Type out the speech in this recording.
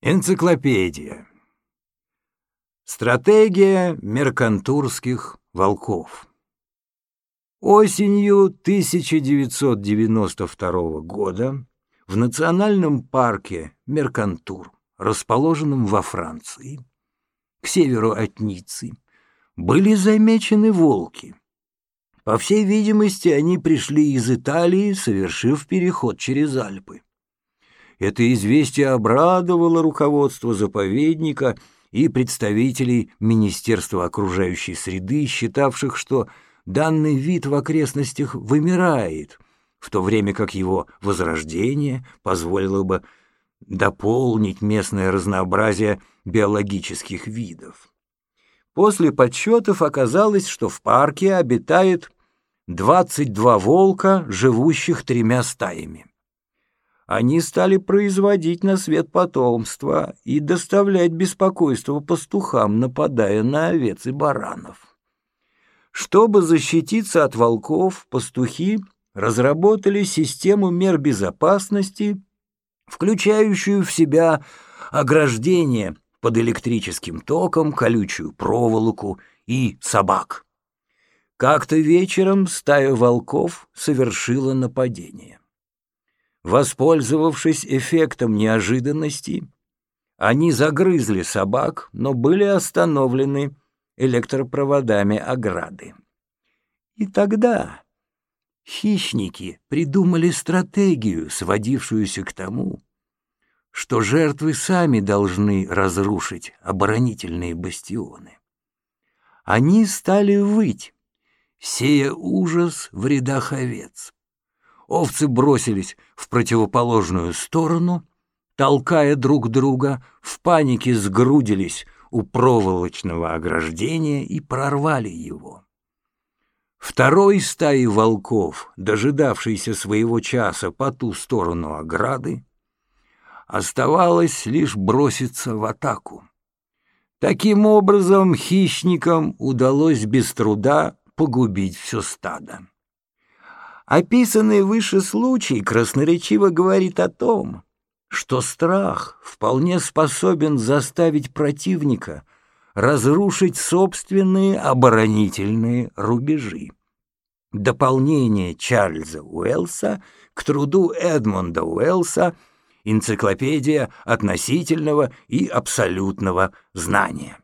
Энциклопедия. Стратегия меркантурских волков. Осенью 1992 года в национальном парке Меркантур, расположенном во Франции, к северу от Ниццы, были замечены волки. По всей видимости, они пришли из Италии, совершив переход через Альпы. Это известие обрадовало руководство заповедника и представителей Министерства окружающей среды, считавших, что данный вид в окрестностях вымирает, в то время как его возрождение позволило бы дополнить местное разнообразие биологических видов. После подсчетов оказалось, что в парке обитает 22 волка, живущих тремя стаями они стали производить на свет потомство и доставлять беспокойство пастухам, нападая на овец и баранов. Чтобы защититься от волков, пастухи разработали систему мер безопасности, включающую в себя ограждение под электрическим током, колючую проволоку и собак. Как-то вечером стая волков совершила нападение. Воспользовавшись эффектом неожиданности, они загрызли собак, но были остановлены электропроводами ограды. И тогда хищники придумали стратегию, сводившуюся к тому, что жертвы сами должны разрушить оборонительные бастионы. Они стали выть, сея ужас в рядах овец. Овцы бросились в противоположную сторону, толкая друг друга, в панике сгрудились у проволочного ограждения и прорвали его. Второй стаи волков, дожидавшейся своего часа по ту сторону ограды, оставалось лишь броситься в атаку. Таким образом, хищникам удалось без труда погубить все стадо. Описанный выше случай красноречиво говорит о том, что страх вполне способен заставить противника разрушить собственные оборонительные рубежи. Дополнение Чарльза Уэллса к труду Эдмунда Уэллса «Энциклопедия относительного и абсолютного знания».